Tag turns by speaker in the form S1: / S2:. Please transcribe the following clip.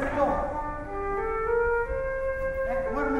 S1: the door that we're